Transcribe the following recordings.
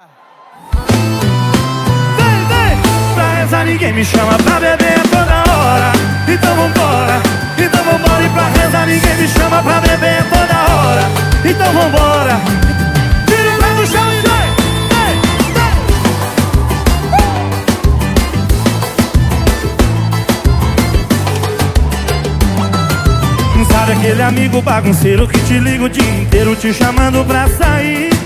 Vem, vem! Pra rezar ninguém me chama pra beber toda hora. Então vambora, então vambora. E pra rezar ninguém me chama pra beber toda hora. Então vambora. Tira o pé do chão e vem. Sabe aquele amigo bagunceiro que te liga o dia inteiro te chamando pra sair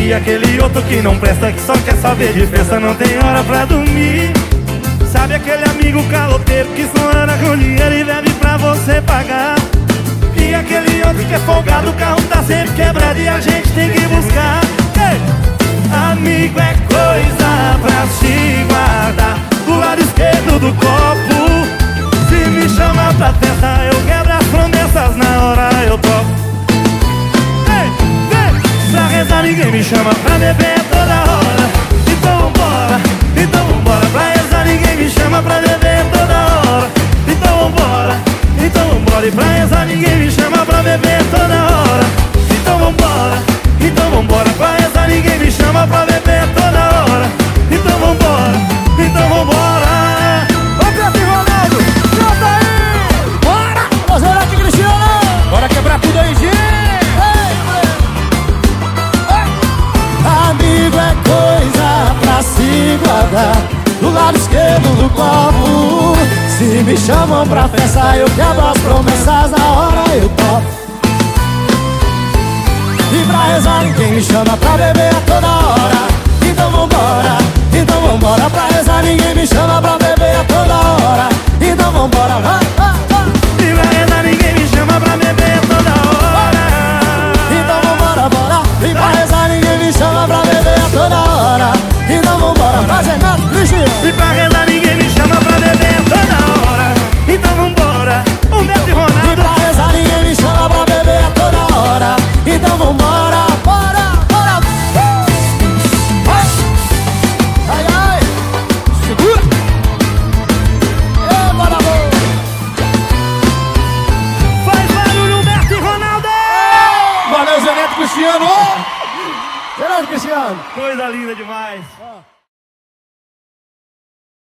e aquele outro que não presta, que só quer saber de festa, não tem hora pra dormir. Sabe aquele amigo caloteiro que só anda com dinheiro e bebe pra você pagar? E aquele outro que é folgado, o carro tá sempre quebrado e a gente tem que buscar. Ei! Amigo é coisa pra se guardar. Do lado esquerdo do copo ninguém me chama pra beber toda hora. Então vambora, então vambora Pra rezar ninguém me chama pra beber toda hora. Então vambora, então vambora E pra rezar ninguém Do lado esquerdo do copo. Se me chamam pra festa Eu quebro as promessas Na hora eu topo. E pra rezar ninguém me chama Pra beber a toda Coisa linda demais